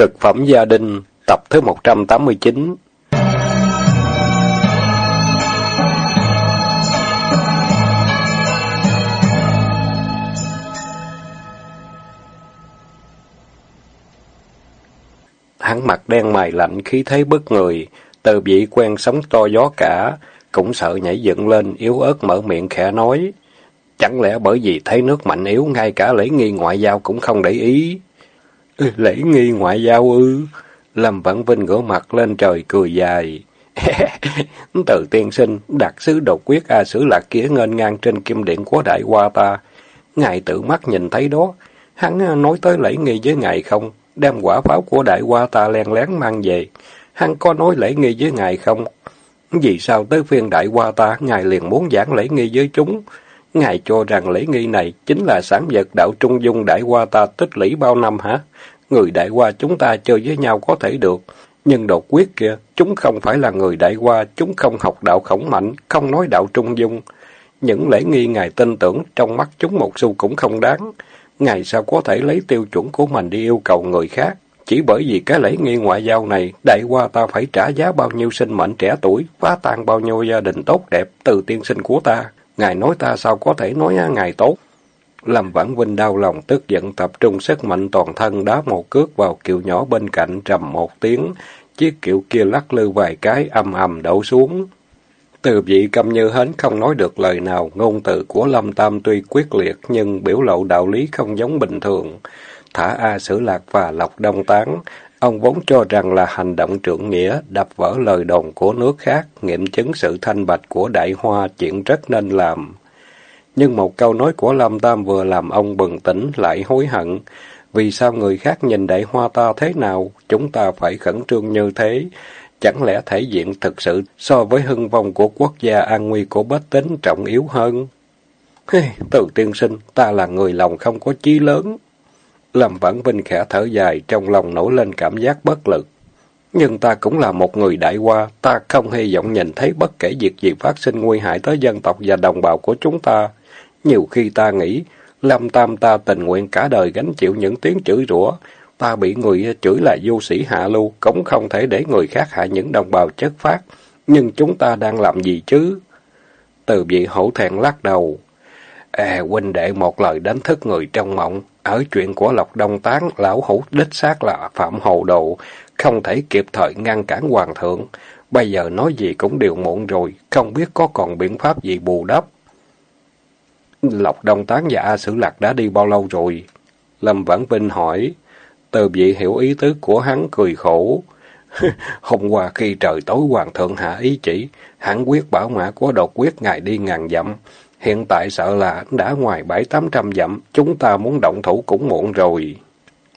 Cực phẩm gia đình, tập thứ 189 Hắn mặt đen mày lạnh khí thế bức người, từ vị quen sống to gió cả, cũng sợ nhảy dựng lên, yếu ớt mở miệng khẽ nói. Chẳng lẽ bởi vì thấy nước mạnh yếu, ngay cả lễ nghi ngoại giao cũng không để ý? Lễ nghi ngoại giao ư? Lâm Vãn Vinh ngửa mặt lên trời cười dài. Từ tiên sinh, đặc sứ độc quyết A Sử Lạc kia ngênh ngang trên kim điện của đại hoa ta. Ngài tự mắt nhìn thấy đó. Hắn à, nói tới lễ nghi với ngài không? Đem quả pháo của đại hoa ta len lén mang về. Hắn có nói lễ nghi với ngài không? Vì sao tới phiên đại hoa ta, ngài liền muốn giảng lễ nghi với chúng? Ngài cho rằng lễ nghi này chính là sản vật đạo trung dung đại qua ta tích lũy bao năm hả? Người đại qua chúng ta chơi với nhau có thể được, nhưng đột quyết kia, chúng không phải là người đại qua chúng không học đạo khổng mạnh, không nói đạo trung dung. Những lễ nghi Ngài tin tưởng, trong mắt chúng một xu cũng không đáng. Ngài sao có thể lấy tiêu chuẩn của mình đi yêu cầu người khác? Chỉ bởi vì cái lễ nghi ngoại giao này, đại qua ta phải trả giá bao nhiêu sinh mệnh trẻ tuổi, phá tan bao nhiêu gia đình tốt đẹp từ tiên sinh của ta. Ngài nói ta sao có thể nói Ngài tốt? Lâm Vãn Vinh đau lòng tức giận tập trung sức mạnh toàn thân đá một cước vào kiệu nhỏ bên cạnh trầm một tiếng, chiếc kiệu kia lắc lư vài cái âm ầm đổ xuống. Từ vị cầm như hến không nói được lời nào, ngôn từ của Lâm Tam tuy quyết liệt nhưng biểu lộ đạo lý không giống bình thường. Thả A Sử Lạc và Lộc Đông Tán, ông vốn cho rằng là hành động trưởng nghĩa, đập vỡ lời đồn của nước khác, nghiệm chứng sự thanh bạch của đại hoa, chuyện rất nên làm. Nhưng một câu nói của lam Tam vừa làm ông bừng tỉnh lại hối hận. Vì sao người khác nhìn đại hoa ta thế nào, chúng ta phải khẩn trương như thế? Chẳng lẽ thể diện thực sự so với hưng vong của quốc gia an nguy của bách tính trọng yếu hơn? Hey, từ tiên sinh, ta là người lòng không có chí lớn. Lâm Vãn Vinh khẽ thở dài, trong lòng nổi lên cảm giác bất lực. Nhưng ta cũng là một người đại qua, ta không hy vọng nhìn thấy bất kể việc gì phát sinh nguy hại tới dân tộc và đồng bào của chúng ta. Nhiều khi ta nghĩ, Lâm Tam ta tình nguyện cả đời gánh chịu những tiếng chửi rủa, ta bị người chửi là vô sĩ hạ lưu, cũng không thể để người khác hại những đồng bào chất phát. Nhưng chúng ta đang làm gì chứ? Từ vị hổ thẹn lắc đầu. À, huynh đệ một lời đánh thức người trong mộng. Ở chuyện của Lộc Đông Tán, lão hủ đích xác là phạm hồ đồ, không thể kịp thời ngăn cản hoàng thượng. Bây giờ nói gì cũng đều muộn rồi, không biết có còn biện pháp gì bù đắp. Lộc Đông Tán và A Sử Lạc đã đi bao lâu rồi? Lâm Vãn Vinh hỏi. Từ vị hiểu ý tứ của hắn cười khổ. Hôm qua khi trời tối hoàng thượng hạ ý chỉ, hắn quyết bảo mã của đột quyết ngài đi ngàn dặm. Hiện tại sợ là đã ngoài bảy tám trăm dặm, chúng ta muốn động thủ cũng muộn rồi.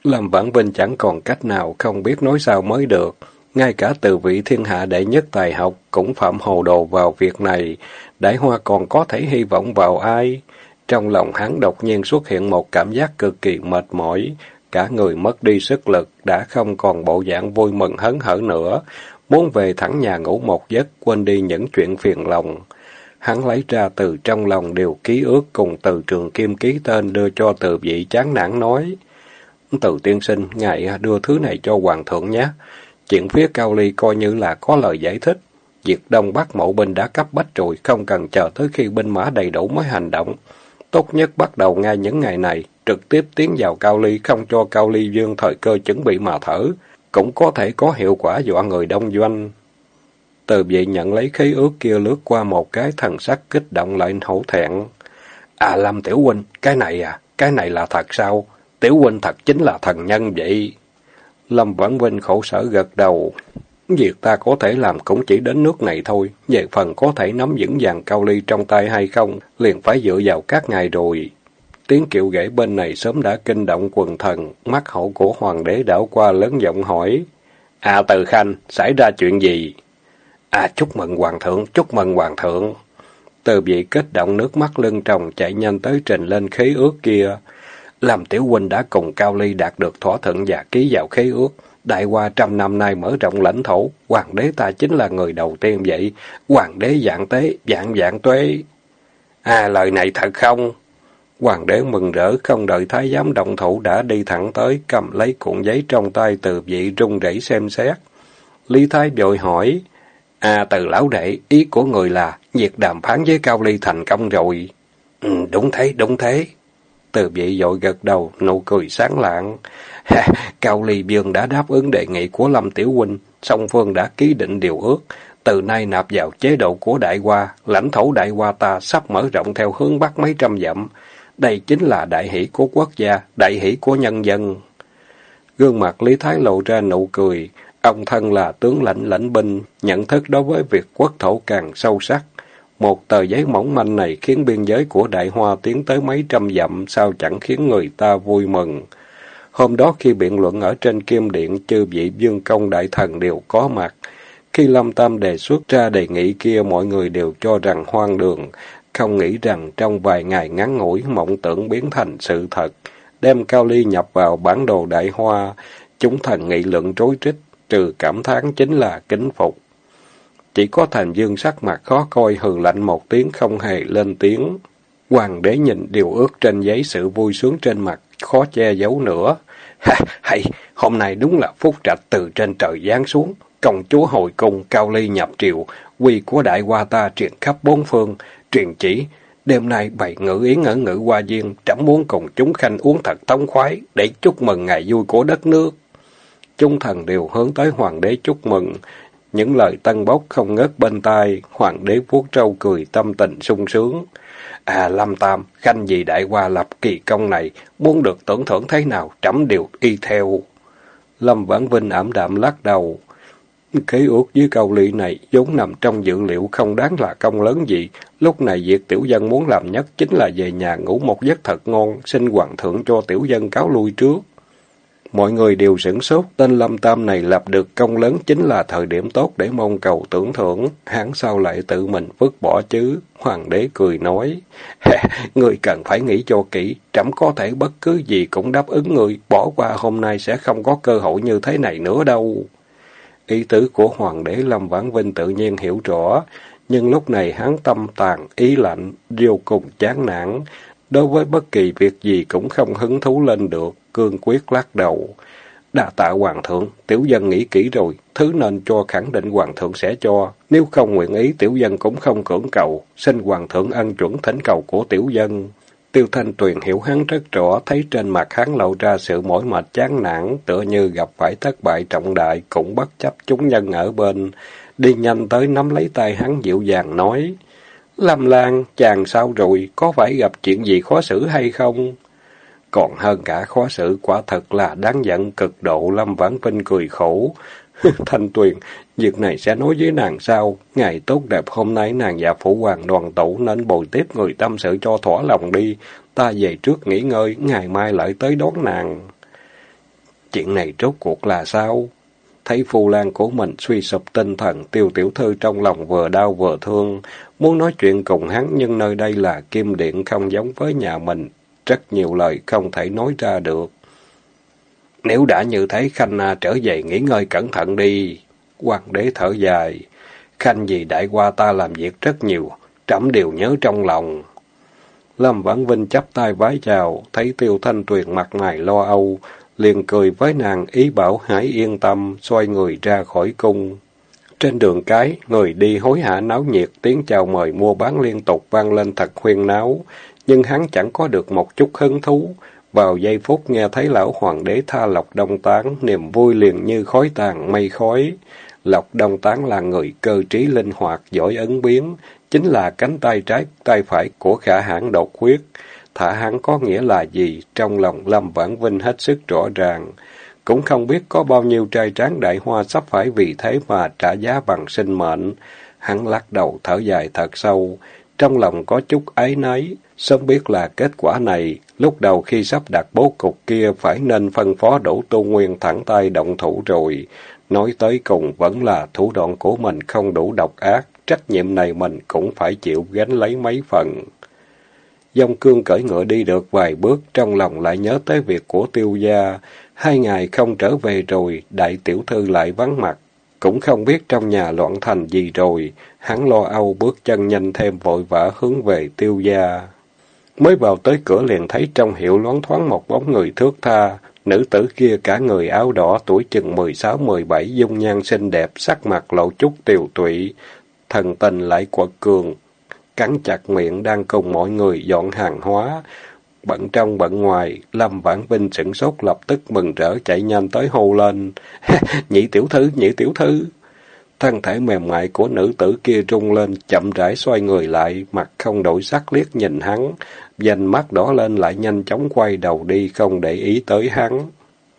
Lâm Vãn Vinh chẳng còn cách nào không biết nói sao mới được. Ngay cả từ vị thiên hạ đệ nhất tài học cũng phạm hồ đồ vào việc này. Đại Hoa còn có thể hy vọng vào ai? Trong lòng hắn đột nhiên xuất hiện một cảm giác cực kỳ mệt mỏi, cả người mất đi sức lực, đã không còn bộ dạng vui mừng hấn hở nữa, muốn về thẳng nhà ngủ một giấc, quên đi những chuyện phiền lòng. Hắn lấy ra từ trong lòng điều ký ước cùng từ trường kim ký tên đưa cho từ vị chán nản nói. Từ tiên sinh, ngài đưa thứ này cho hoàng thượng nhé. Chuyện phía Cao Ly coi như là có lời giải thích. Việc Đông Bắc mậu binh đã cấp bách rồi, không cần chờ tới khi binh mã đầy đủ mới hành động. Tốt nhất bắt đầu ngay những ngày này, trực tiếp tiến vào Cao Ly, không cho Cao Ly Dương thời cơ chuẩn bị mà thở, cũng có thể có hiệu quả dọa người đông doanh. Từ vậy nhận lấy khí ước kia lướt qua một cái thần sắc kích động lại hổ thẹn. À Lâm Tiểu Huynh, cái này à, cái này là thật sao? Tiểu Huynh thật chính là thần nhân vậy. Lâm Vãn Vinh khổ sở gật đầu. Việc ta có thể làm cũng chỉ đến nước này thôi, về phần có thể nắm vững vàng cao ly trong tay hay không, liền phải dựa vào các ngài rồi. Tiếng kiệu gãy bên này sớm đã kinh động quần thần, mắt hậu của hoàng đế đảo qua lớn giọng hỏi. À từ khanh, xảy ra chuyện gì? À chúc mừng hoàng thượng, chúc mừng hoàng thượng. Từ vị kích động nước mắt lưng tròng chạy nhanh tới trình lên khí ước kia. Làm tiểu huynh đã cùng Cao Ly đạt được thỏa thuận và ký vào khí ước. Đại qua trăm năm nay mở rộng lãnh thổ, hoàng đế ta chính là người đầu tiên vậy. Hoàng đế dạng tế, dạng dạng tuế. À, lời này thật không? Hoàng đế mừng rỡ không đợi thái giám động thủ đã đi thẳng tới, cầm lấy cuộn giấy trong tay từ vị rung rẩy xem xét. Lý Thái vội hỏi, À từ lão đệ, ý của người là việc đàm phán với Cao Ly thành công rồi. Ừ, đúng thế, đúng thế. Từ vị dội gật đầu, nụ cười sáng lạng. Cao Ly Dương đã đáp ứng đề nghị của Lâm Tiểu Huynh, song phương đã ký định điều ước. Từ nay nạp vào chế độ của Đại Hoa, lãnh thổ Đại Hoa ta sắp mở rộng theo hướng Bắc mấy trăm dặm. Đây chính là đại hỷ của quốc gia, đại hỷ của nhân dân. Gương mặt Lý Thái lộ ra nụ cười. Ông thân là tướng lãnh lãnh binh, nhận thức đối với việc quốc thổ càng sâu sắc. Một tờ giấy mỏng manh này khiến biên giới của Đại Hoa tiến tới mấy trăm dặm, sao chẳng khiến người ta vui mừng. Hôm đó khi biện luận ở trên kim điện, chư vị dương công đại thần đều có mặt. Khi Lâm Tam đề xuất ra đề nghị kia, mọi người đều cho rằng hoang đường, không nghĩ rằng trong vài ngày ngắn ngủi, mộng tưởng biến thành sự thật. Đem Cao Ly nhập vào bản đồ đại hoa, chúng thần nghị luận rối trích, trừ cảm thán chính là kính phục. Chỉ có thành dương sắc mặt khó coi hừ lạnh một tiếng không hề lên tiếng. Hoàng đế nhìn điều ước trên giấy sự vui sướng trên mặt, khó che giấu nữa. Ha, hay, hôm nay đúng là phúc trạch từ trên trời giáng xuống. Công chúa hồi cung, cao ly nhập triều, quy của đại hoa ta truyền khắp bốn phương, truyền chỉ. Đêm nay bày ngữ yến ở ngữ hoa viên, trẫm muốn cùng chúng khanh uống thật tống khoái, để chúc mừng ngày vui của đất nước. Chúng thần đều hướng tới hoàng đế chúc mừng. Những lời tân bốc không ngớt bên tai, hoàng đế vuốt trâu cười tâm tình sung sướng. À Lâm Tam, khanh gì đại qua lập kỳ công này, muốn được tưởng thưởng thế nào, trẫm đều y theo. Lâm Vãn Vinh ảm đạm lắc đầu. Kế ước với câu lị này vốn nằm trong dự liệu không đáng là công lớn gì. Lúc này việc tiểu dân muốn làm nhất chính là về nhà ngủ một giấc thật ngon, xin hoàng thượng cho tiểu dân cáo lui trước. Mọi người đều sửng sốt, tên Lâm Tam này lập được công lớn chính là thời điểm tốt để mong cầu tưởng thưởng, hắn sao lại tự mình vứt bỏ chứ? Hoàng đế cười nói, người cần phải nghĩ cho kỹ, trẫm có thể bất cứ gì cũng đáp ứng người, bỏ qua hôm nay sẽ không có cơ hội như thế này nữa đâu. Ý tứ của Hoàng đế Lâm Vãn Vinh tự nhiên hiểu rõ, nhưng lúc này hắn tâm tàn, ý lạnh, vô cùng chán nản, đối với bất kỳ việc gì cũng không hứng thú lên được cương quyết lắc đầu. Đa tạ hoàng thượng, tiểu dân nghĩ kỹ rồi, thứ nên cho khẳng định hoàng thượng sẽ cho. Nếu không nguyện ý, tiểu dân cũng không cưỡng cầu, xin hoàng thượng ân chuẩn thỉnh cầu của tiểu dân. Tiêu Thanh Tuyền hiểu hắn rất rõ, thấy trên mặt hắn lộ ra sự mỏi mệt chán nản, tựa như gặp phải thất bại trọng đại, cũng bất chấp chúng nhân ở bên. Đi nhanh tới nắm lấy tay hắn dịu dàng nói, Lâm Lan, chàng sao rồi, có phải gặp chuyện gì khó xử hay không? Còn hơn cả khó xử quả thật là đáng giận cực độ Lâm Vãn Vinh cười khổ. Thanh Tuyền, việc này sẽ nói với nàng sao? Ngày tốt đẹp hôm nay nàng và phụ hoàng đoàn tụ nên bồi tiếp người tâm sự cho thỏa lòng đi. Ta về trước nghỉ ngơi, ngày mai lại tới đón nàng. Chuyện này rốt cuộc là sao? Thấy phu lan của mình suy sụp tinh thần, tiêu tiểu thư trong lòng vừa đau vừa thương. Muốn nói chuyện cùng hắn nhưng nơi đây là kim điện không giống với nhà mình, rất nhiều lời không thể nói ra được. Nếu đã như thế, Khanh à, trở về nghỉ ngơi cẩn thận đi. Hoàng đế thở dài. Khanh vì đại qua ta làm việc rất nhiều, trẫm đều nhớ trong lòng. Lâm Vãn Vinh chắp tay vái chào, thấy Tiêu Thanh Tuyền mặt mày lo âu, liền cười với nàng ý bảo hãy yên tâm, xoay người ra khỏi cung. Trên đường cái, người đi hối hả náo nhiệt, tiếng chào mời mua bán liên tục vang lên thật khuyên náo, nhưng hắn chẳng có được một chút hứng thú. Vào giây phút nghe thấy lão hoàng đế tha Lộc Đông Tán, niềm vui liền như khói tàn mây khói. Lộc Đông Tán là người cơ trí linh hoạt, giỏi ấn biến, chính là cánh tay trái, tay phải của khả hãn đột quyết Thả hắn có nghĩa là gì, trong lòng Lâm Vãn Vinh hết sức rõ ràng. Cũng không biết có bao nhiêu trai tráng đại hoa sắp phải vì thế mà trả giá bằng sinh mệnh. Hắn lắc đầu thở dài thật sâu, trong lòng có chút ái náy, sớm biết là kết quả này, lúc đầu khi sắp đặt bố cục kia phải nên phân phó đủ tu nguyên thẳng tay động thủ rồi. Nói tới cùng vẫn là thủ đoạn của mình không đủ độc ác, trách nhiệm này mình cũng phải chịu gánh lấy mấy phần. Dông cương cởi ngựa đi được vài bước, trong lòng lại nhớ tới việc của tiêu gia. Hai ngày không trở về rồi, đại tiểu thư lại vắng mặt. Cũng không biết trong nhà loạn thành gì rồi, hắn lo âu bước chân nhanh thêm vội vã hướng về tiêu gia. Mới vào tới cửa liền thấy trong hiệu loáng thoáng một bóng người thước tha. Nữ tử kia cả người áo đỏ tuổi chừng mười sáu mười bảy dung nhan xinh đẹp, sắc mặt lộ chút tiều tụy, thần tình lại quật cường, cắn chặt miệng đang cùng mọi người dọn hàng hóa. Bận trong bận ngoài, Lâm Vãn Vinh sửng sốt lập tức mừng rỡ chạy nhanh tới hô lên. nhị tiểu thư, nhị tiểu thư. Thân thể mềm mại của nữ tử kia rung lên, chậm rãi xoay người lại, mặt không đổi sắc liếc nhìn hắn. danh mắt đỏ lên lại nhanh chóng quay đầu đi, không để ý tới hắn.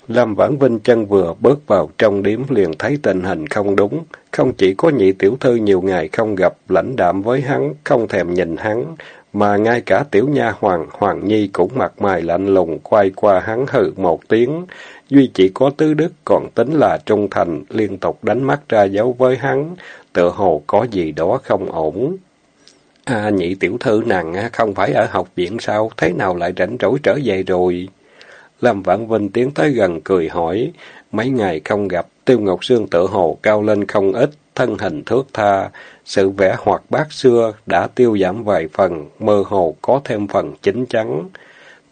Lâm Vãn Vinh chân vừa bước vào trong điếm liền thấy tình hình không đúng. Không chỉ có nhị tiểu thư nhiều ngày không gặp, lãnh đạm với hắn, không thèm nhìn hắn, mà ngay cả tiểu nha hoàng, Hoàng Nhi cũng mặt mày lạnh lùng, quay qua hắn hừ một tiếng. Duy chỉ có tứ đức còn tính là trung thành, liên tục đánh mắt ra dấu với hắn, tựa hồ có gì đó không ổn. À, nhị tiểu thư nàng không phải ở học viện sao, thế nào lại rảnh rỗi trở về rồi? Lâm Vãn Vinh tiến tới gần cười hỏi, mấy ngày không gặp, Tiêu Ngọc Sương tự hồ cao lên không ít, thân hình thước tha, sự vẻ hoạt bát xưa đã tiêu giảm vài phần, mơ hồ có thêm phần chính chắn.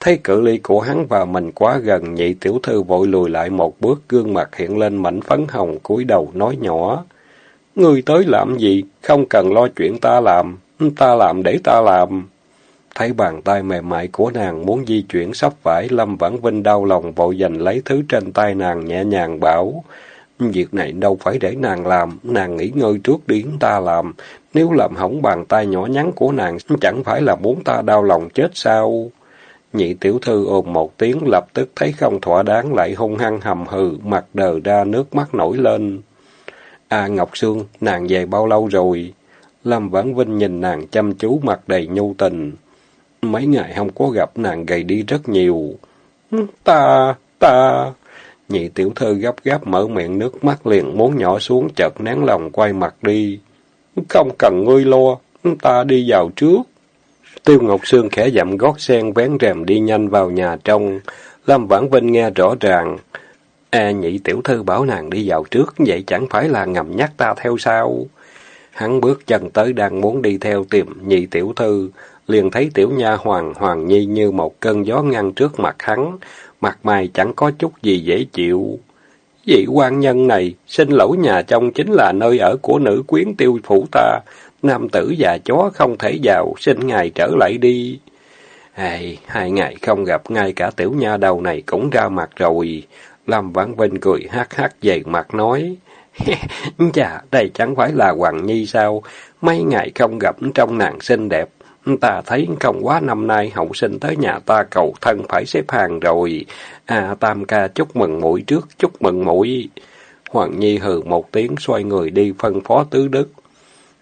Thấy cự ly của hắn và mình quá gần, nhị tiểu thư vội lùi lại một bước, gương mặt hiện lên mảnh phấn hồng, cúi đầu nói nhỏ. Ngươi tới làm gì? Không cần lo chuyện ta làm. Ta làm để ta làm. Thấy bàn tay mềm mại của nàng muốn di chuyển sắp phải Lâm Vãn Vinh đau lòng vội giành lấy thứ trên tay nàng nhẹ nhàng bảo. Việc này đâu phải để nàng làm, nàng nghỉ ngơi trước đi ta làm. Nếu làm hỏng bàn tay nhỏ nhắn của nàng, chẳng phải là muốn ta đau lòng chết sao? Nhị tiểu thư ồn một tiếng lập tức thấy không thỏa đáng lại hung hăng hầm hừ, mặt đờ ra nước mắt nổi lên. À Ngọc Sương, nàng về bao lâu rồi? Lâm Vãn Vinh nhìn nàng chăm chú mặt đầy nhu tình. Mấy ngày không có gặp nàng gầy đi rất nhiều. Ta, ta... Nhị tiểu thư gấp gáp mở miệng nước mắt liền muốn nhỏ xuống chợt nén lòng quay mặt đi. Không cần ngươi lo, ta đi vào trước. Tiêu Ngọc Sương khẽ dậm gót sen vén rèm đi nhanh vào nhà trong. Lâm Vãn Vinh nghe rõ ràng. À nhị tiểu thư bảo nàng đi vào trước, vậy chẳng phải là ngầm nhắc ta theo sao? Hắn bước chân tới đang muốn đi theo tìm nhị tiểu thư, liền thấy tiểu nha hoàng Hoàng Nhi như một cơn gió ngăn trước mặt hắn, mặt mày chẳng có chút gì dễ chịu. Vị quan nhân này, xin lỗi nhà trong chính là nơi ở của nữ quyến tiêu phủ ta, nam tử già chó không thể vào, xin ngài trở lại đi. Hay, hai ngày không gặp, ngay cả tiểu nha đầu này cũng ra mặt rồi. Lâm Vãn Vinh cười hát hát dày mặt nói. Chà, đây chẳng phải là Hoàng Nhi sao? Mấy ngày không gặp trong nàng xinh đẹp, Ta thấy không quá năm nay hậu sinh tới nhà ta cầu thân phải xếp hàng rồi. À, tam ca chúc mừng mũi trước, chúc mừng mũi. Hoàng Nhi hừ một tiếng xoay người đi phân phó tứ đức.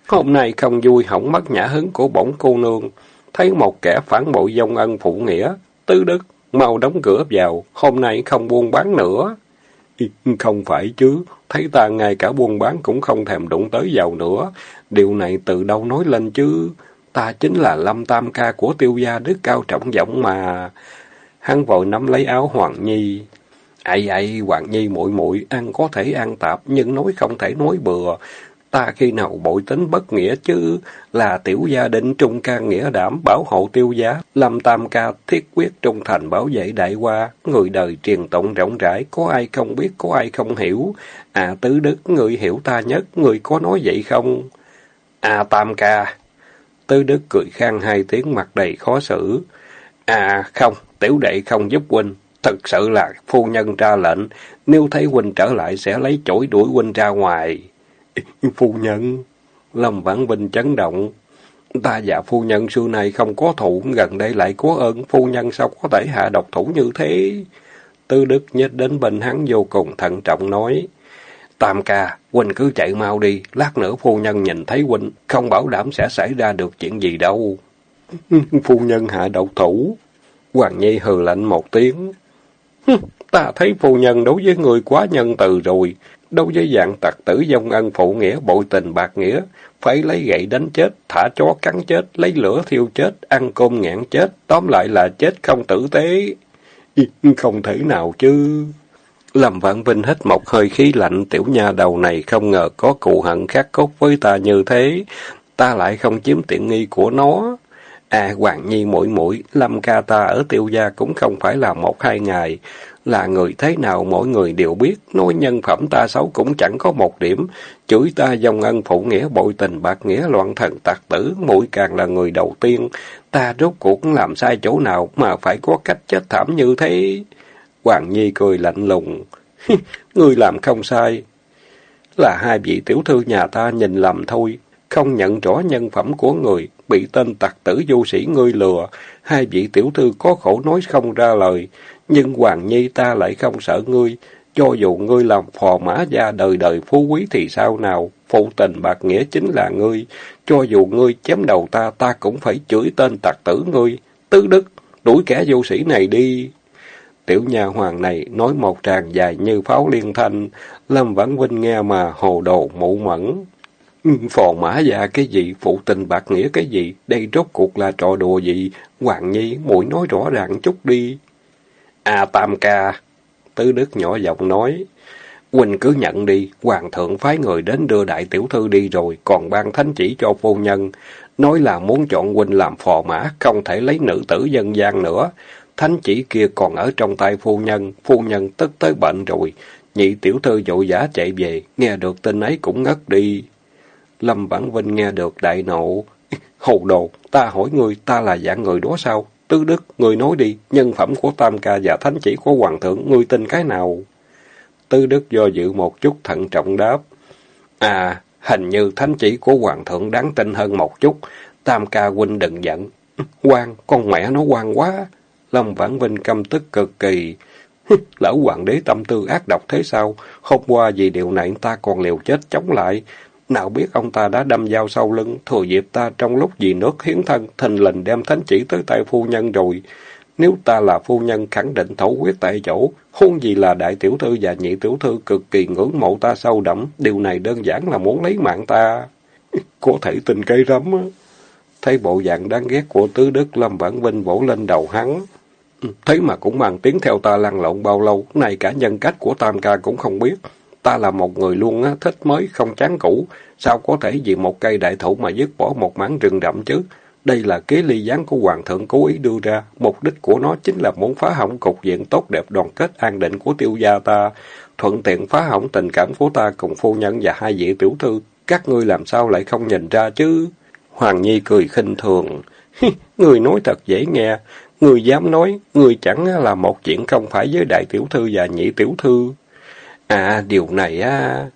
Hôm nay không vui hỏng mất nhã hứng của bổng cô nương. Thấy một kẻ phản bội dông ân phụ nghĩa. Tứ đức, mau đóng cửa vào, hôm nay không buôn bán nữa. Không phải chứ, thấy ta ngay cả buôn bán cũng không thèm đụng tới vào nữa. Điều này từ đâu nói lên chứ? Ta chính là lâm tam ca của tiêu gia đức cao trọng giọng mà. Hắn vội nắm lấy áo Hoàng Nhi. Ây ây, Hoàng Nhi muội muội ăn có thể ăn tạp, nhưng nói không thể nói bừa. Ta khi nào bội tính bất nghĩa chứ, là tiểu gia định trung ca nghĩa đảm bảo hộ tiêu giá, lâm tam ca thiết quyết trung thành bảo vệ đại qua, người đời truyền tụng rộng rãi, có ai không biết, có ai không hiểu. À tứ đức, người hiểu ta nhất, người có nói vậy không? À tam ca, Tứ Đức cười khang hai tiếng mặt đầy khó xử. À không, tiểu đệ không giúp huynh. Thật sự là phu nhân ra lệnh, nếu thấy huynh trở lại sẽ lấy chổi đuổi huynh ra ngoài. Phu nhân, Lâm Vãn Vinh chấn động. Ta và phu nhân xưa nay không có thủ, gần đây lại có ơn, phu nhân sao có thể hạ độc thủ như thế? Tư Đức nhích đến bên hắn vô cùng thận trọng nói. Tam ca, huynh cứ chạy mau đi, lát nữa phu nhân nhìn thấy huynh, không bảo đảm sẽ xảy ra được chuyện gì đâu. phu nhân hạ độc thủ. Hoàng Nhi hừ lạnh một tiếng. Ta thấy phu nhân đối với người quá nhân từ rồi, đối với dạng tặc tử dông ân phụ nghĩa, bội tình bạc nghĩa, phải lấy gậy đánh chết, thả chó cắn chết, lấy lửa thiêu chết, ăn cơm ngạn chết, tóm lại là chết không tử tế. Không thể nào chứ. Lâm Vãn Vinh hít một hơi khí lạnh, tiểu nha đầu này không ngờ có cụ hận khắc cốt với ta như thế, ta lại không chiếm tiện nghi của nó. À, Hoàng Nhi mũi mũi, Lâm ca ta ở tiêu gia cũng không phải là một hai ngày. Là người thế nào mỗi người đều biết, nói nhân phẩm ta xấu cũng chẳng có một điểm. Chửi ta dòng ân phụ nghĩa bội tình bạc nghĩa loạn thần tạc tử, mũi càng là người đầu tiên. Ta rốt cuộc làm sai chỗ nào mà phải có cách chết thảm như thế? Hoàng Nhi cười lạnh lùng. Ngươi làm không sai. Là hai vị tiểu thư nhà ta nhìn lầm thôi, không nhận rõ nhân phẩm của người, bị tên tặc tử vô sĩ ngươi lừa, hai vị tiểu thư có khổ nói không ra lời, nhưng Hoàng Nhi ta lại không sợ ngươi, cho dù ngươi làm phò mã gia đời đời phú quý thì sao nào, phụ tình bạc nghĩa chính là ngươi, cho dù ngươi chém đầu ta, ta cũng phải chửi tên tặc tử ngươi, tứ đức, đuổi kẻ vô sĩ này đi. Tiểu nhà hoàng này nói một tràng dài như pháo liên thanh, Lâm Vãn Vinh nghe mà hồ đồ mụ mẫn. Ừ, phò mã già cái gì, phụ tình bạc nghĩa cái gì, đây rốt cuộc là trò đùa gì, Hoàng Nhi, muội nói rõ ràng chút đi. À Tam ca, Tứ Đức nhỏ giọng nói, Quỳnh cứ nhận đi, Hoàng thượng phái người đến đưa đại tiểu thư đi rồi, còn ban thánh chỉ cho phu nhân, nói là muốn chọn Huynh làm phò mã, không thể lấy nữ tử dân gian nữa. Thánh chỉ kia còn ở trong tay phu nhân, phu nhân tức tới bệnh rồi. Nhị tiểu thư dội giả chạy về, nghe được tin ấy cũng ngất đi. Lâm Vãn Vinh nghe được đại nộ. Hồ đồ, ta hỏi ngươi, ta là dạng người đó sao? Tứ Đức, ngươi nói đi, nhân phẩm của Tam Ca và Thánh chỉ của Hoàng thượng, ngươi tin cái nào? Tứ Đức do dự một chút thận trọng đáp. À, hình như Thánh chỉ của Hoàng thượng đáng tin hơn một chút. Tam Ca huynh đừng giận. quan, con mẹ nó quan quá. Lâm Vãn Vinh căm tức cực kỳ. Lão hoàng đế tâm tư ác độc thế sao? Hôm qua vì điều này ta còn liều chết chống lại. Nào biết ông ta đã đâm dao sau lưng, thừa dịp ta trong lúc vì nước hiến thân, thình lình đem thánh chỉ tới tay phu nhân rồi. Nếu ta là phu nhân khẳng định thấu quyết tại chỗ, hôn gì là đại tiểu thư và nhị tiểu thư cực kỳ ngưỡng mộ ta sâu đậm, điều này đơn giản là muốn lấy mạng ta. Có thể tình cây rắm Thấy bộ dạng đáng ghét của tứ đức Lâm Vãn Vinh vỗ lên đầu hắn. Thế mà cũng mang tiếng theo ta lăn lộn bao lâu, này cả nhân cách của Tam ca cũng không biết. Ta là một người luôn á, thích mới, không chán cũ. Sao có thể vì một cây đại thụ mà dứt bỏ một mảng rừng rậm chứ? Đây là kế ly gián của Hoàng thượng cố ý đưa ra. Mục đích của nó chính là muốn phá hỏng cục diện tốt đẹp đoàn kết an định của tiêu gia ta. Thuận tiện phá hỏng tình cảm của ta cùng phu nhân và hai vị tiểu thư. Các ngươi làm sao lại không nhìn ra chứ? Hoàng Nhi cười khinh thường. người nói thật dễ nghe. Người dám nói, người chẳng là một chuyện không phải với đại tiểu thư và nhị tiểu thư. À, điều này á...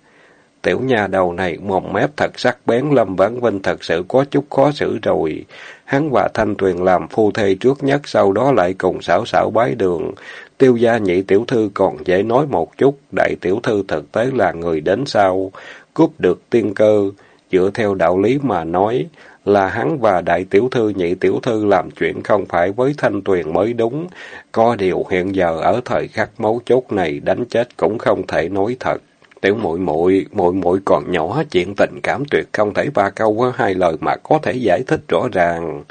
Tiểu nhà đầu này mồm mép thật sắc bén, Lâm Vãn Vinh thật sự có chút khó xử rồi. Hắn và Thanh Tuyền làm phu thê trước nhất, sau đó lại cùng xảo xảo bái đường. Tiêu gia nhị tiểu thư còn dễ nói một chút, đại tiểu thư thực tế là người đến sau, cướp được tiên cơ. Dựa theo đạo lý mà nói, là hắn và đại tiểu thư nhị tiểu thư làm chuyện không phải với Thanh Tuyền mới đúng. Có điều hiện giờ ở thời khắc mấu chốt này đánh chết cũng không thể nói thật. Tiểu muội muội, muội muội còn nhỏ, chuyện tình cảm tuyệt không thể ba câu với hai lời mà có thể giải thích rõ ràng.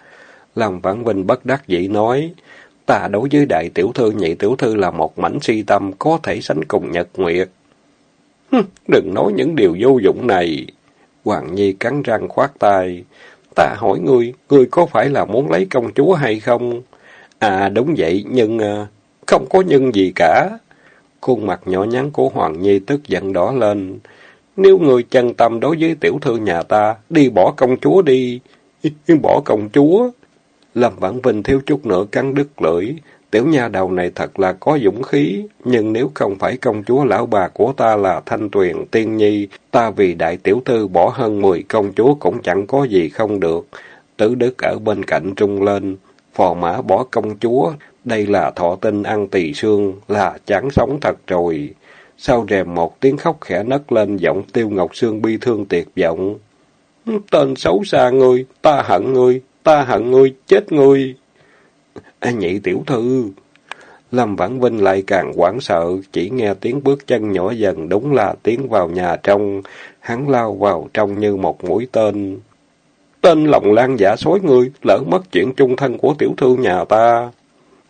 Lâm Vãn Vinh bất đắc dĩ nói, ta đối với đại tiểu thư nhị tiểu thư là một mảnh si tâm có thể sánh cùng nhật nguyệt. đừng nói những điều vô dụng này. Hoàng Nhi cắn răng khoát tay. Ta hỏi ngươi, ngươi có phải là muốn lấy công chúa hay không? À đúng vậy, nhưng... À, không có nhân gì cả. Khuôn mặt nhỏ nhắn của Hoàng Nhi tức giận đỏ lên. Nếu người chân tâm đối với tiểu thư nhà ta, đi bỏ công chúa đi. bỏ công chúa. Lâm Vãn Vinh thiếu chút nữa cắn đứt lưỡi. Tiểu nha đầu này thật là có dũng khí, nhưng nếu không phải công chúa lão bà của ta là Thanh Tuyền Tiên Nhi, ta vì đại tiểu thư bỏ hơn mười công chúa cũng chẳng có gì không được. tứ Đức ở bên cạnh trung lên, phò mã bỏ công chúa, đây là thọ tinh ăn tỳ xương, là chẳng sống thật rồi. Sau rèm một tiếng khóc khẽ nấc lên giọng tiêu ngọc xương bi thương tuyệt vọng. Tên xấu xa ngươi, ta hận ngươi, ta hận ngươi, chết ngươi. À, nhị tiểu thư. Lâm Vãn Vinh lại càng hoảng sợ, chỉ nghe tiếng bước chân nhỏ dần đúng là tiến vào nhà trong. Hắn lao vào trong như một mũi tên. Tên lòng lan giả xối ngươi, lỡ mất chuyện trung thân của tiểu thư nhà ta.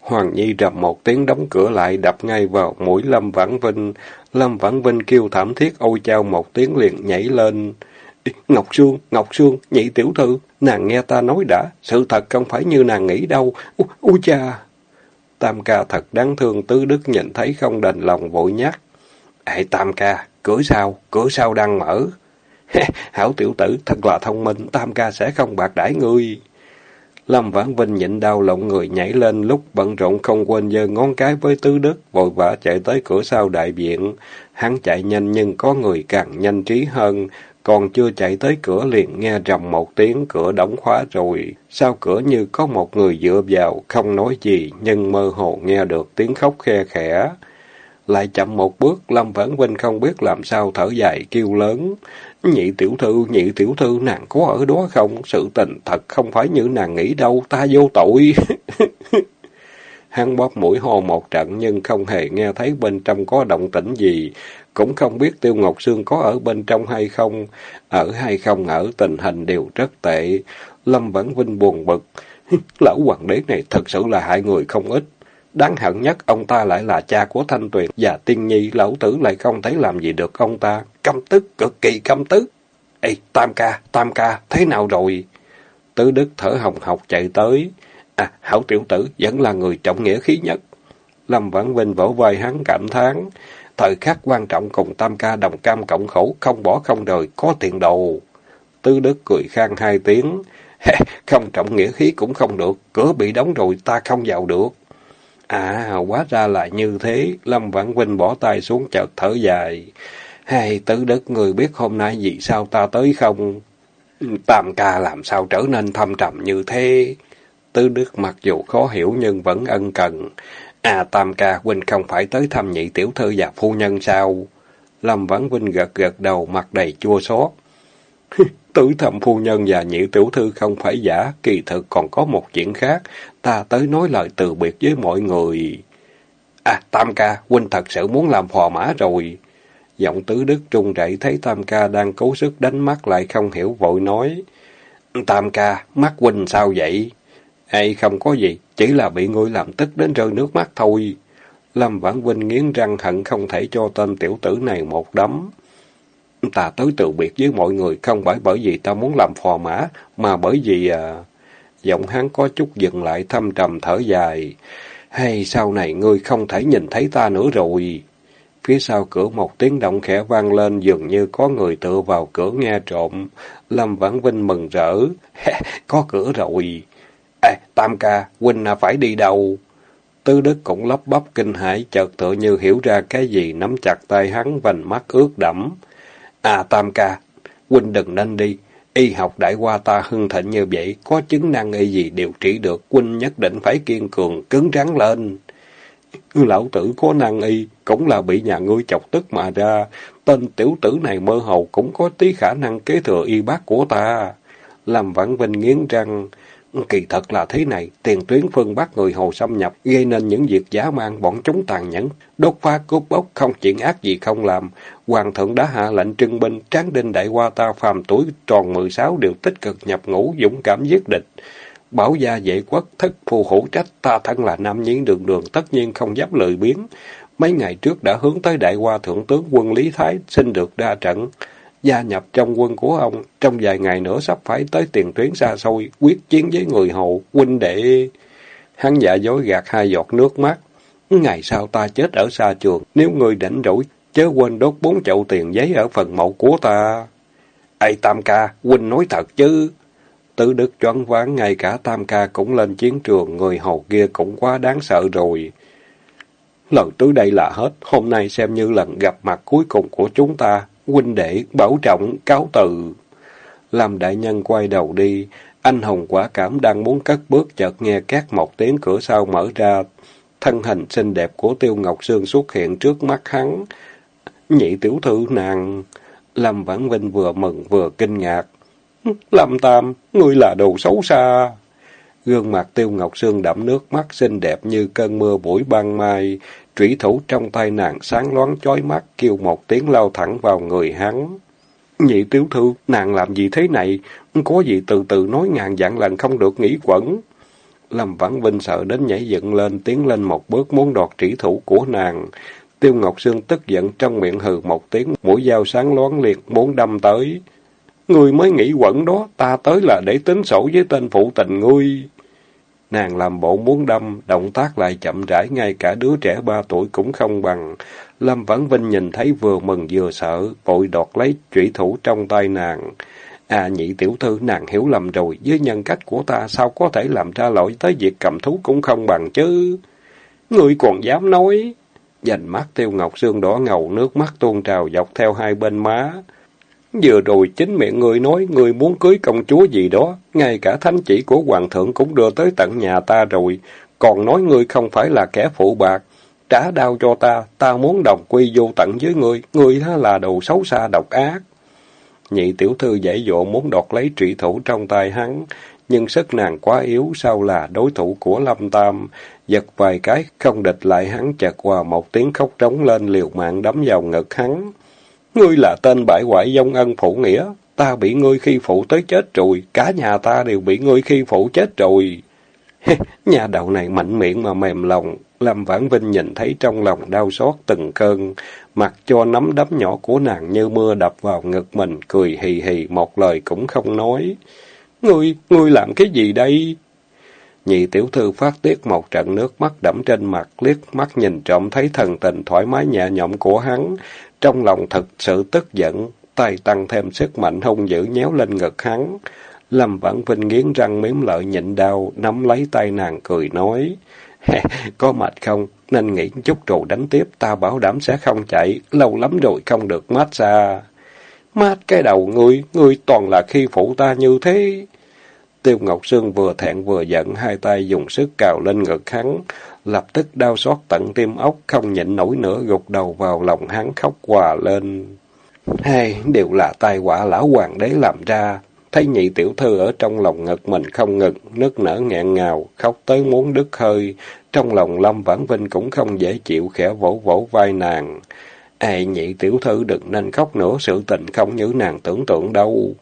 Hoàng Nhi rầm một tiếng đóng cửa lại đập ngay vào mũi Lâm Vãn Vinh. Lâm Vãn Vinh kêu thảm thiết ôi chao một tiếng liền nhảy lên. Ngọc Sương, Ngọc Sương, nhị tiểu thư, nàng nghe ta nói đã, sự thật không phải như nàng nghĩ đâu. u cha! Tam ca thật đáng thương, tứ đức nhìn thấy không đành lòng vội nhắc. Ê Tam ca, cửa sau, cửa sau đang mở. Hảo tiểu tử, thật là thông minh, Tam ca sẽ không bạc đãi ngươi. Lâm Vãn Vinh nhịn đau lộng người nhảy lên lúc bận rộn không quên giơ ngón cái với tứ đức, vội vã chạy tới cửa sau đại viện. Hắn chạy nhanh nhưng có người càng nhanh trí hơn, còn chưa chạy tới cửa liền nghe rầm một tiếng cửa đóng khóa rồi. Sau cửa như có một người dựa vào, không nói gì, nhưng mơ hồ nghe được tiếng khóc khe khẽ. Lại chậm một bước, Lâm Vãn Vinh không biết làm sao thở dài kêu lớn. Nhị tiểu thư, nhị tiểu thư, nàng có ở đó không? Sự tình thật không phải như nàng nghĩ đâu, ta vô tội. Hắn bóp mũi hô một trận nhưng không hề nghe thấy bên trong có động tĩnh gì. Cũng không biết Tiêu Ngọc Sương có ở bên trong hay không. Ở hay không ở tình hình đều rất tệ. Lâm Vãn Vinh buồn bực. Lão hoàng đế này thật sự là hại người không ít. Đáng hận nhất, ông ta lại là cha của Thanh Tuyền và Tiên Nhi, lão tử lại không thấy làm gì được ông ta. Căm tức, cực kỳ căm tức. Ê, Tam ca, Tam ca, thế nào rồi? Tứ Đức thở hồng học chạy tới. À, hảo tiểu tử vẫn là người trọng nghĩa khí nhất. Lâm Vãn Vinh vỗ vai hắn cảm thán. Thời khắc quan trọng cùng Tam ca đồng cam cộng khổ, không bỏ không rời, có tiền đồ. tư Đức cười khang hai tiếng. không trọng nghĩa khí cũng không được, cửa bị đóng rồi ta không vào được. À, quá ra là như thế. Lâm Vãn Vinh bỏ tay xuống chợt thở dài. Hay tư đức người biết hôm nay vì sao ta tới không? Tam ca làm sao trở nên thâm trầm như thế? Tứ đức mặc dù khó hiểu nhưng vẫn ân cần. À Tam ca, huynh không phải tới thăm nhị tiểu thư và phu nhân sao? Lâm Vãn Vinh gật gật đầu, mặt đầy chua xót. tử thăm phu nhân và nhị tiểu thư không phải giả, kỳ thực còn có một chuyện khác. Ta tới nói lời từ biệt với mọi người. À, Tam ca, huynh thật sự muốn làm phò mã rồi. Giọng tứ đức trung rẩy thấy Tam ca đang cố sức đánh mắt lại không hiểu vội nói. Tam ca, mắt huynh sao vậy? Hay không có gì, chỉ là bị ngươi làm tức đến rơi nước mắt thôi. Lâm Vãn Vinh nghiến răng hận không thể cho tên tiểu tử này một đấm. Ta tới từ biệt với mọi người không phải bởi vì ta muốn làm phò mã, mà bởi vì... À... Giọng hắn có chút dừng lại thâm trầm thở dài. Hay sau này ngươi không thể nhìn thấy ta nữa rồi. Phía sau cửa một tiếng động khẽ vang lên dường như có người tựa vào cửa nghe trộm. Lâm Vãn Vinh mừng rỡ. có cửa rồi. À, Tam ca, huynh à, phải đi đâu? Tư Đức cũng lắp bắp kinh hãi chợt tựa như hiểu ra cái gì nắm chặt tay hắn vành mắt ướt đẫm. À Tam ca, huynh đừng nên đi. Y học đại qua ta hưng thịnh như vậy, có chứng năng y gì điều trị được, huynh nhất định phải kiên cường, cứng rắn lên. Lão tử có năng y, cũng là bị nhà ngươi chọc tức mà ra. Tên tiểu tử này mơ hồ cũng có tí khả năng kế thừa y bác của ta. Làm vãn vinh nghiến răng. Kỳ thật là thế này, tiền tuyến phương Bắc người Hồ xâm nhập, gây nên những việc giả mang bọn chúng tàn nhẫn, đốt phá cướp bóc, không chuyện ác gì không làm. Hoàng thượng đã hạ lệnh trưng binh, tráng đinh đại qua ta phàm tuổi tròn 16 đều tích cực nhập ngũ, dũng cảm giết địch. Bảo gia vệ quốc, thất phù hữu trách, ta thân là nam nhiên đường đường, tất nhiên không dám lười biến. Mấy ngày trước đã hướng tới đại qua thượng tướng quân Lý Thái, xin được đa trận gia nhập trong quân của ông, trong vài ngày nữa sắp phải tới tiền tuyến xa xôi, quyết chiến với người hầu, huynh đệ. Hắn giả dối gạt hai giọt nước mắt. Ngày sau ta chết ở xa trường, nếu người đảnh rỗi, chớ quên đốt bốn chậu tiền giấy ở phần mộ của ta. ai Tam ca, huynh nói thật chứ. Tứ đức choáng váng, ngay cả Tam ca cũng lên chiến trường, người hầu kia cũng quá đáng sợ rồi. Lần tới đây là hết, hôm nay xem như lần gặp mặt cuối cùng của chúng ta, huynh đệ, bảo trọng, cáo từ. Làm đại nhân quay đầu đi, anh hồng quả cảm đang muốn cất bước chợt nghe các một tiếng cửa sau mở ra. Thân hình xinh đẹp của Tiêu Ngọc Sương xuất hiện trước mắt hắn. Nhị tiểu thư nàng... Lâm Vãn Vinh vừa mừng vừa kinh ngạc. Lâm Tam, ngươi là đồ xấu xa. Gương mặt Tiêu Ngọc Sương đẫm nước mắt xinh đẹp như cơn mưa buổi ban mai, Trủy thủ trong tay nàng sáng loáng chói mắt, kêu một tiếng lao thẳng vào người hắn. Nhị tiểu thư, nàng làm gì thế này? Có gì từ từ nói ngàn dạng lần không được nghĩ quẩn. Lâm Vãn Vinh sợ đến nhảy dựng lên, tiến lên một bước muốn đoạt trĩ thủ của nàng. Tiêu Ngọc Sương tức giận trong miệng hừ một tiếng, mũi dao sáng loáng liệt muốn đâm tới. ngươi mới nghĩ quẩn đó, ta tới là để tính sổ với tên phụ tình ngươi. Nàng làm bộ muốn đâm, động tác lại chậm rãi, ngay cả đứa trẻ ba tuổi cũng không bằng. Lâm Vãn Vinh nhìn thấy vừa mừng vừa sợ, vội đọt lấy trụy thủ trong tay nàng. À nhị tiểu thư nàng hiểu lầm rồi, với nhân cách của ta sao có thể làm ra lỗi tới việc cầm thú cũng không bằng chứ. Ngươi còn dám nói. Dành mắt tiêu ngọc xương đỏ ngầu, nước mắt tuôn trào dọc theo hai bên má. Vừa rồi chính miệng người nói người muốn cưới công chúa gì đó, ngay cả thánh chỉ của hoàng thượng cũng đưa tới tận nhà ta rồi, còn nói ngươi không phải là kẻ phụ bạc. Trả đau cho ta, ta muốn đồng quy vô tận với ngươi, ngươi là đồ xấu xa độc ác. Nhị tiểu thư dễ dụ muốn đọt lấy trị thủ trong tay hắn, nhưng sức nàng quá yếu sao là đối thủ của Lâm Tam. Giật vài cái, không địch lại hắn chợt qua một tiếng khóc trống lên liều mạng đấm vào ngực hắn. Ngươi là tên bại hoại dông ân phụ nghĩa, ta bị ngươi khi phụ tới chết rồi, cả nhà ta đều bị ngươi khi phụ chết rồi. nhà đầu này mạnh miệng mà mềm lòng, Lâm Vãn Vinh nhìn thấy trong lòng đau xót từng cơn, mặc cho nắm đấm nhỏ của nàng như mưa đập vào ngực mình, cười hì hì một lời cũng không nói. Ngươi, ngươi làm cái gì đây? Nhị tiểu thư phát tiết một trận nước mắt đẫm trên mặt, liếc mắt nhìn trộm thấy thần tình thoải mái nhẹ nhõm của hắn. Trong lòng thật sự tức giận, tay tăng thêm sức mạnh hung dữ nhéo lên ngực hắn. Lâm Vãn Vinh nghiến răng miếm lợi nhịn đau, nắm lấy tay nàng cười nói. Có mệt không? Nên nghỉ chút rồi đánh tiếp, ta bảo đảm sẽ không chạy, lâu lắm rồi không được mát xa. Mát cái đầu ngươi, ngươi toàn là khi phụ ta như thế. Tiêu Ngọc Sương vừa thẹn vừa giận, hai tay dùng sức cào lên ngực hắn, lập tức đau xót tận tim ốc, không nhịn nổi nữa, gục đầu vào lòng hắn khóc hòa lên. Hai, đều là tai họa lão hoàng đế làm ra. Thấy nhị tiểu thư ở trong lòng ngực mình không ngừng, nước nở nghẹn ngào, khóc tới muốn đứt hơi. Trong lòng Lâm Vãn Vinh cũng không dễ chịu, khẽ vỗ vỗ vai nàng. Ê, nhị tiểu thư đừng nên khóc nữa, sự tình không như nàng tưởng tượng đâu.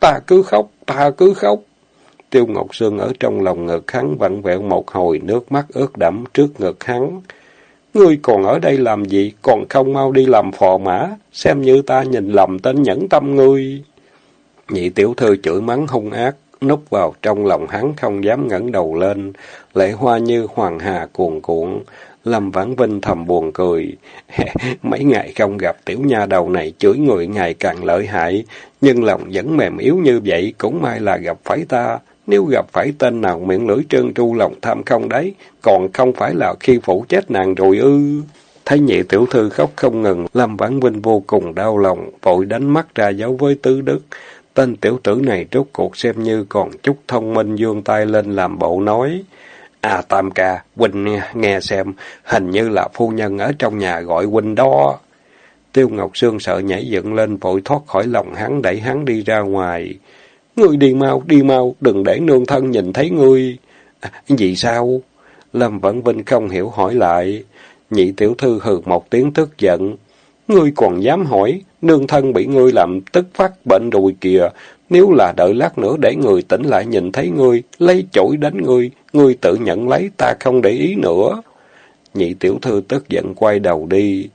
Ta cứ khóc, ta cứ khóc. Tiêu Ngọc Sương ở trong lòng ngực hắn vặn vẹo một hồi, nước mắt ướt đẫm trước ngực hắn. Ngươi còn ở đây làm gì, còn không mau đi làm phò mã, xem như ta nhìn lầm tên nhẫn tâm ngươi. Nhị tiểu thư chửi mắng hung ác, núp vào trong lòng hắn không dám ngẩng đầu lên, lệ hoa như hoàng hà cuồn cuộn. Lâm Vãn Vinh thầm buồn cười. Mấy ngày không gặp tiểu nha đầu này chửi người ngày càng lợi hại, nhưng lòng vẫn mềm yếu như vậy, cũng may là gặp phải ta. Nếu gặp phải tên nào miệng lưỡi trơn tru lòng tham không đấy, còn không phải là khi phủ chết nàng rồi ư. Thấy nhị tiểu thư khóc không ngừng, Lâm Vãn Vinh vô cùng đau lòng, vội đánh mắt ra dấu với tứ đức. Tên tiểu tử này rốt cuộc xem như còn chút thông minh dương tay lên làm bộ nói. À Tam ca, Huynh nghe, nghe xem, hình như là phu nhân ở trong nhà gọi Huynh đó. Tiêu Ngọc Sương sợ nhảy dựng lên vội thoát khỏi lòng hắn đẩy hắn đi ra ngoài. Ngươi đi mau, đi mau, đừng để nương thân nhìn thấy ngươi. À, vì sao? Lâm Vẫn Vinh không hiểu hỏi lại. Nhị tiểu thư hừ một tiếng tức giận. Ngươi còn dám hỏi, nương thân bị ngươi làm tức phát bệnh rồi kìa. Nếu là đợi lát nữa để người tỉnh lại nhìn thấy ngươi, lấy chổi đánh ngươi, ngươi tự nhận lấy ta không để ý nữa. Nhị tiểu thư tức giận quay đầu đi.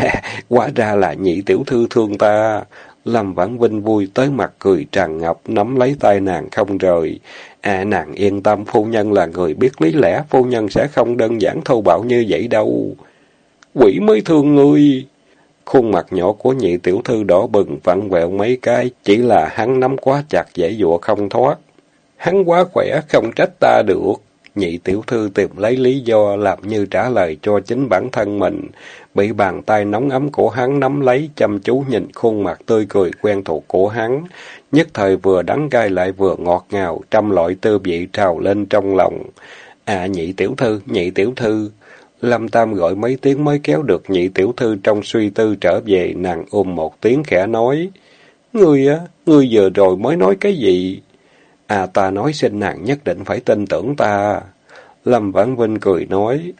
Quá ra là nhị tiểu thư thương ta. Lâm Vãn Vinh vui tới mặt cười tràn ngập, nắm lấy tay nàng không rời. À nàng yên tâm, phu nhân là người biết lý lẽ, phu nhân sẽ không đơn giản thô bạo như vậy đâu. Quỷ mới thương ngươi. Khuôn mặt nhỏ của nhị tiểu thư đỏ bừng, vặn vẹo mấy cái, chỉ là hắn nắm quá chặt dễ dụa không thoát. Hắn quá khỏe, không trách ta được. Nhị tiểu thư tìm lấy lý do làm như trả lời cho chính bản thân mình, bị bàn tay nóng ấm của hắn nắm lấy, chăm chú nhìn khuôn mặt tươi cười quen thuộc của hắn, nhất thời vừa đắng cay lại vừa ngọt ngào, trăm loại tư vị trào lên trong lòng. À nhị tiểu thư, nhị tiểu thư. Lâm Tam gọi mấy tiếng mới kéo được nhị tiểu thư trong suy tư trở về, nàng ôm một tiếng khẽ nói. Ngươi á, ngươi vừa rồi mới nói cái gì? À ta nói xin nàng nhất định phải tin tưởng ta. Lâm Vãn Vinh cười nói.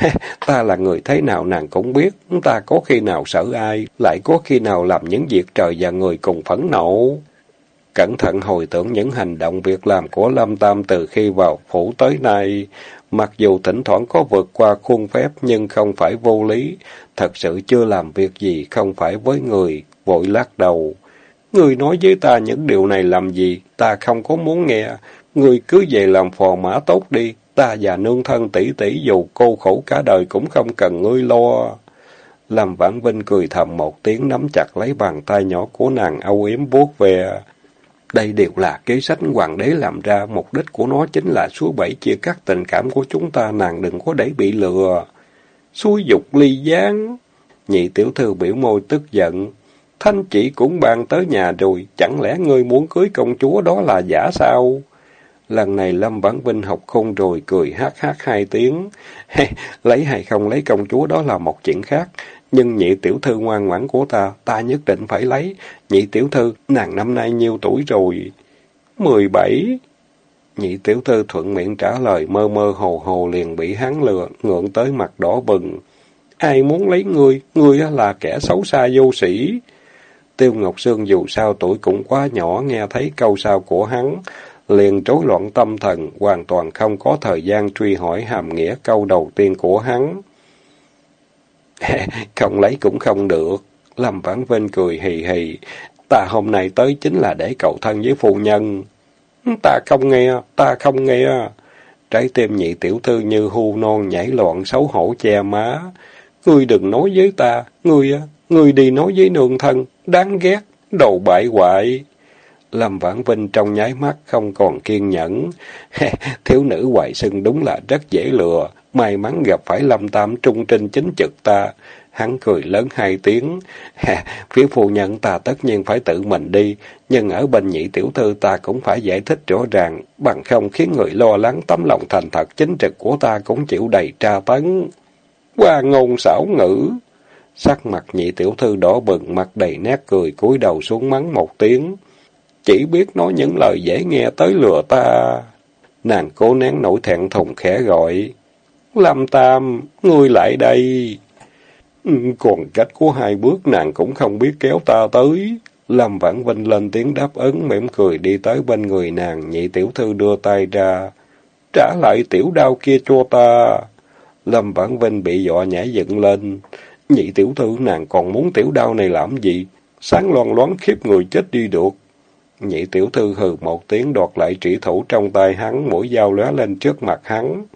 ta là người thế nào nàng cũng biết, ta có khi nào sợ ai, lại có khi nào làm những việc trời và người cùng phẫn nộ. Cẩn thận hồi tưởng những hành động việc làm của Lâm Tam từ khi vào phủ tới nay, mặc dù thỉnh thoảng có vượt qua khuôn phép nhưng không phải vô lý, thật sự chưa làm việc gì không phải với người, vội lắc đầu. người nói với ta những điều này làm gì? Ta không có muốn nghe. người cứ về làm phò mã tốt đi. Ta và nương thân tỷ tỷ dù cô khổ cả đời cũng không cần ngươi lo. Lâm Vãn Vinh cười thầm một tiếng nắm chặt lấy bàn tay nhỏ của nàng âu yếm vuốt về. Đây đều là kế sách hoàng đế làm ra, mục đích của nó chính là số bảy chia cắt tình cảm của chúng ta, nàng đừng có để bị lừa. Xúi dục ly gián. Nhị tiểu thư biểu môi tức giận. Thanh chỉ cũng bàn tới nhà rồi, chẳng lẽ ngươi muốn cưới công chúa đó là giả sao? Lần này Lâm Vãn Vinh học khôn rồi, cười hát hát hai tiếng. lấy hay không lấy công chúa đó là một chuyện khác. Nhưng nhị tiểu thư ngoan ngoãn của ta, ta nhất định phải lấy. Nhị tiểu thư, nàng năm nay nhiêu tuổi rồi? Mười bảy. Nhị tiểu thư thuận miệng trả lời mơ mơ hồ hồ liền bị hắn lừa, ngượng tới mặt đỏ bừng. Ai muốn lấy ngươi, ngươi là kẻ xấu xa vô sĩ. Tiêu Ngọc Sương dù sao tuổi cũng quá nhỏ, nghe thấy câu sao của hắn, liền rối loạn tâm thần, hoàn toàn không có thời gian truy hỏi hàm nghĩa câu đầu tiên của hắn. không lấy cũng không được. Lâm Vãn Vinh cười hì hì. Ta hôm nay tới chính là để cậu thân với phu nhân. Ta không nghe, ta không nghe. Trái tim nhị tiểu thư như hu non nhảy loạn xấu hổ che má. Ngươi đừng nói với ta, ngươi, ngươi đi nói với nương thân, đáng ghét, đầu bại hoại. Lâm Vãn Vinh trong nháy mắt không còn kiên nhẫn. Thiếu nữ hoài sưng đúng là rất dễ lừa. May mắn gặp phải Lâm Tam trung trinh chính trực ta. Hắn cười lớn hai tiếng. Phía phu nhân ta tất nhiên phải tự mình đi. Nhưng ở bên nhị tiểu thư ta cũng phải giải thích rõ ràng. Bằng không khiến người lo lắng tấm lòng thành thật chính trực của ta cũng chịu đầy tra tấn. Qua ngôn xảo ngữ. Sắc mặt nhị tiểu thư đỏ bừng, mặt đầy nét cười, cúi đầu xuống mắng một tiếng. Chỉ biết nói những lời dễ nghe tới lừa ta. Nàng cố nén nỗi thẹn thùng khẽ gọi. Lâm Tam, ngươi lại đây. Ừ, còn cách của hai bước nàng cũng không biết kéo ta tới. Lâm Vãn Vinh lên tiếng đáp ứng mỉm cười đi tới bên người nàng, nhị tiểu thư đưa tay ra. Trả lại tiểu đao kia cho ta. Lâm Vãn Vinh bị dọa nhảy dựng lên. Nhị tiểu thư nàng còn muốn tiểu đao này làm gì? Sáng loan loáng khiếp người chết đi được. Nhị tiểu thư hừ một tiếng đoạt lại chỉ thủ trong tay hắn, mũi dao lóe lên trước mặt hắn.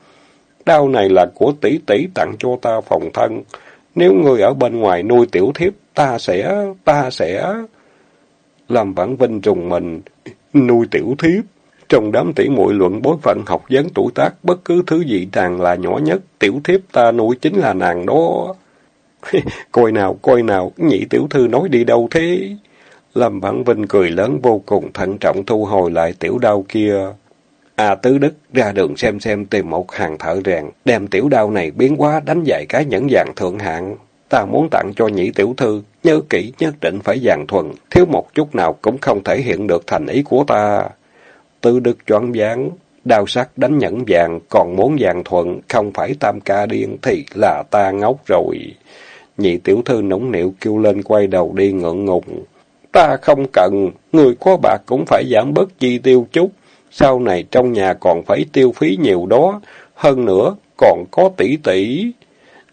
Đao này là của tỷ tỷ tặng cho ta phòng thân. Nếu người ở bên ngoài nuôi tiểu thiếp, ta sẽ, ta sẽ... Làm vãn vinh trùng mình, nuôi tiểu thiếp. Trong đám tỷ muội luận bối phận học vấn tuổi tác, bất cứ thứ gì nàng là nhỏ nhất, tiểu thiếp ta nuôi chính là nàng đó. coi nào, coi nào, nhị tiểu thư nói đi đâu thế? Lâm Vãn Vinh cười lớn vô cùng thận trọng thu hồi lại tiểu đao kia. À tứ đức ra đường xem xem tìm một hàng thợ rèn, đem tiểu đao này biến hóa đánh dạy cái nhẫn dạng thượng hạng. Ta muốn tặng cho nhị tiểu thư, nhớ kỹ nhất định phải vàng thuần, thiếu một chút nào cũng không thể hiện được thành ý của ta. Tứ đức choáng váng, đao sắc đánh nhẫn vàng, còn muốn vàng thuận, không phải tam ca điên thì là ta ngốc rồi. Nhị tiểu thư nũng nịu kêu lên quay đầu đi ngượng ngùng. Ta không cần, người có bạc cũng phải giảm bớt chi tiêu chút. Sau này trong nhà còn phải tiêu phí nhiều đó. Hơn nữa, còn có tỷ tỷ.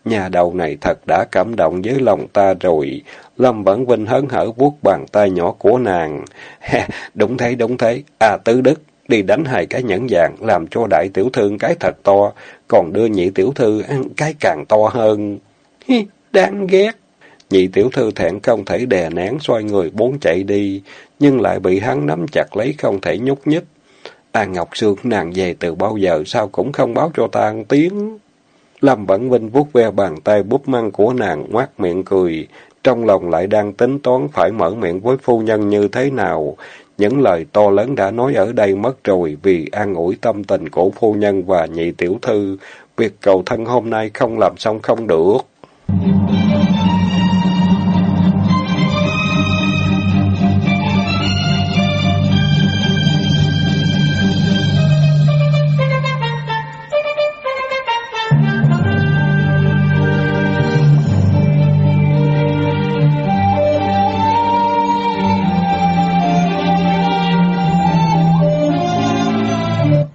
Nhà đầu này thật đã cảm động với lòng ta rồi. Lâm Vãn Vinh hớn hở vuốt bàn tay nhỏ của nàng. đúng thế, đúng thế. À, Tứ Đức, đi đánh hai cái nhẫn vàng, làm cho đại tiểu thư cái thật to, còn đưa nhị tiểu thư ăn cái càng to hơn. Hi, đáng ghét. Nhị tiểu thư thẹn không thể đè nén xoay người bốn chạy đi, nhưng lại bị hắn nắm chặt lấy không thể nhúc nhích. À Ngọc Sương nàng về từ bao giờ sao cũng không báo cho ta ăn tiếng. Lâm Bẩn Vinh vuốt ve bàn tay búp măng của nàng ngoác miệng cười, trong lòng lại đang tính toán phải mở miệng với phu nhân như thế nào. Những lời to lớn đã nói ở đây mất rồi vì an ủi tâm tình của phu nhân và nhị tiểu thư. Việc cầu thân hôm nay không làm xong không được.